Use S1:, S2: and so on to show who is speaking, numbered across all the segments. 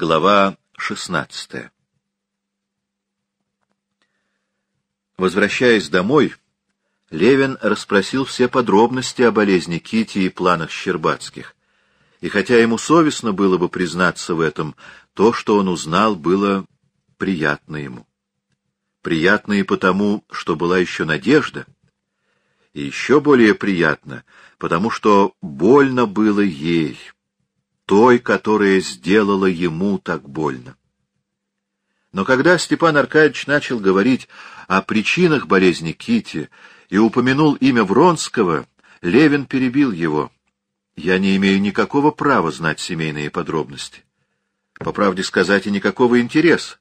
S1: Глава 16 Возвращаясь домой, Левин расспросил все подробности о болезни Кити и планах Щербацких. И хотя ему совестно было бы признаться в этом, то, что он узнал, было приятно ему. Приятно и потому, что была еще надежда, и еще более приятно, потому что больно было ей, той, которая сделала ему так больно. Но когда Степан Аркадьевич начал говорить о причинах болезни Кити и упомянул имя Вронского, Левин перебил его. «Я не имею никакого права знать семейные подробности. По правде сказать, и никакого интереса.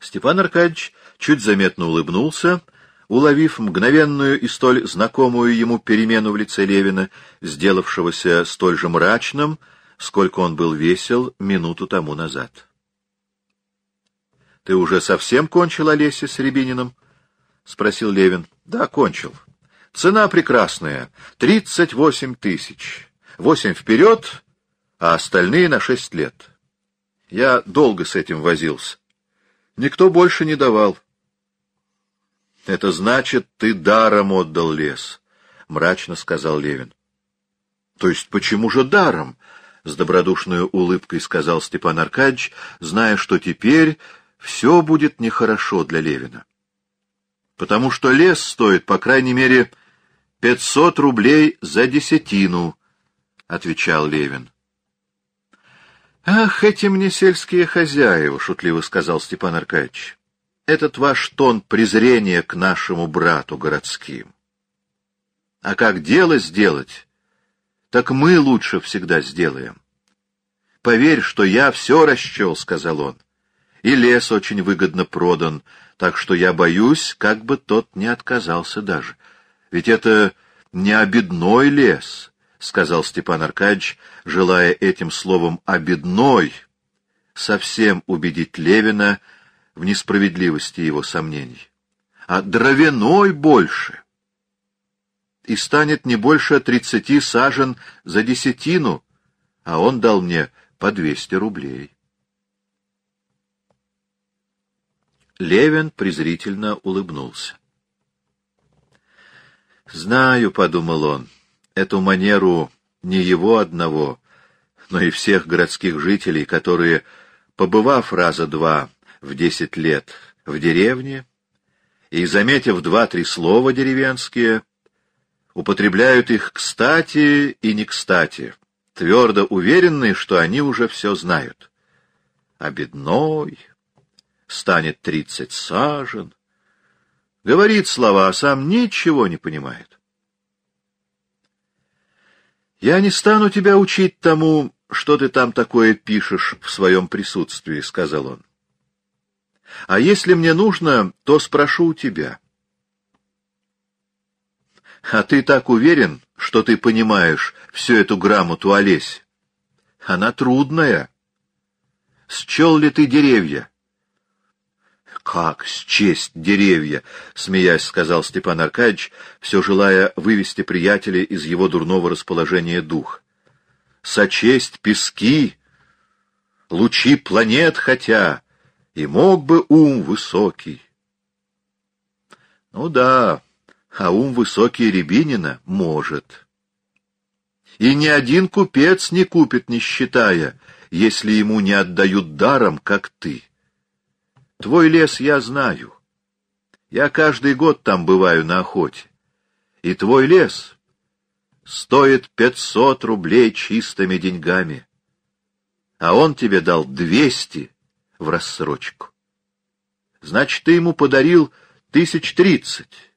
S1: Степан Аркадьевич чуть заметно улыбнулся, уловив мгновенную и столь знакомую ему перемену в лице Левина, сделавшегося столь же мрачным, сколько он был весел минуту тому назад. — Ты уже совсем кончил, Олеся, с Рябининым? — спросил Левин. — Да, кончил. Цена прекрасная — тридцать восемь тысяч. Восемь вперед, а остальные на шесть лет. Я долго с этим возился. Никто больше не давал. — Это значит, ты даром отдал лес, — мрачно сказал Левин. — То есть почему же даром? — с добродушной улыбкой сказал Степан Аркадьевич, зная, что теперь все будет нехорошо для Левина. — Потому что лес стоит, по крайней мере, пятьсот рублей за десятину, — отвечал Левин. — «Ах, эти мне сельские хозяева!» — шутливо сказал Степан Аркадьевич. «Этот ваш тон презрения к нашему брату городским. А как дело сделать, так мы лучше всегда сделаем. Поверь, что я все расчел», — сказал он. «И лес очень выгодно продан, так что я боюсь, как бы тот не отказался даже. Ведь это не обедной лес, — сказал Степан Аркадьевич, желая этим словом «обедной» совсем убедить Левина в несправедливости его сомнений. А дровяной больше. И станет не больше тридцати сажен за десятину, а он дал мне по двести рублей. Левин презрительно улыбнулся. «Знаю», — подумал он, — эту манеру не его одного, но и всех городских жителей, которые, побывав раза два в десять лет в деревне и заметив два-три слова деревенские, употребляют их кстати и не кстати, твердо уверенные, что они уже все знают. А бедной станет тридцать сажен, говорит слова, а сам ничего не понимает. Я не стану тебя учить тому, что ты там такое пишешь в своем присутствии, — сказал он. А если мне нужно, то спрошу у тебя. А ты так уверен, что ты понимаешь всю эту грамоту Олесь? Она трудная. Счел ли ты деревья? «Как счесть деревья!» — смеясь сказал Степан Аркадьевич, все желая вывести приятеля из его дурного расположения дух. «Сочесть пески, лучи планет хотя, и мог бы ум высокий». «Ну да, а ум высокий Рябинина может». И ни один купец не купит, не считая, если ему не отдают даром, как ты. Твой лес я знаю. Я каждый год там бываю на охоте. И твой лес стоит пятьсот рублей чистыми деньгами. А он тебе дал двести в рассрочку. Значит, ты ему подарил тысяч тридцать.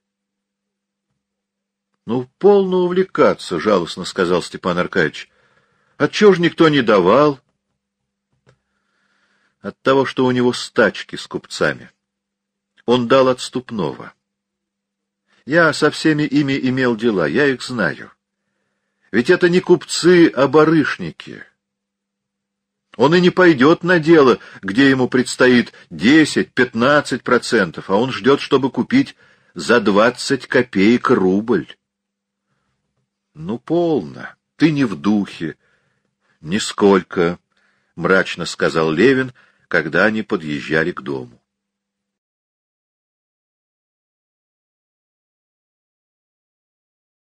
S1: — Ну, полно увлекаться, — жалостно сказал Степан Аркадьевич. — Отчего ж никто не давал? — от того, что у него стачки с купцами. Он дал отступного. Я со всеми ими имел дела, я их знаю. Ведь это не купцы, а барышники. Он и не пойдет на дело, где ему предстоит десять-пятнадцать процентов, а он ждет, чтобы купить за двадцать копеек рубль. Ну, полно, ты не в духе. Нисколько, мрачно сказал Левин, когда они подъезжали к дому.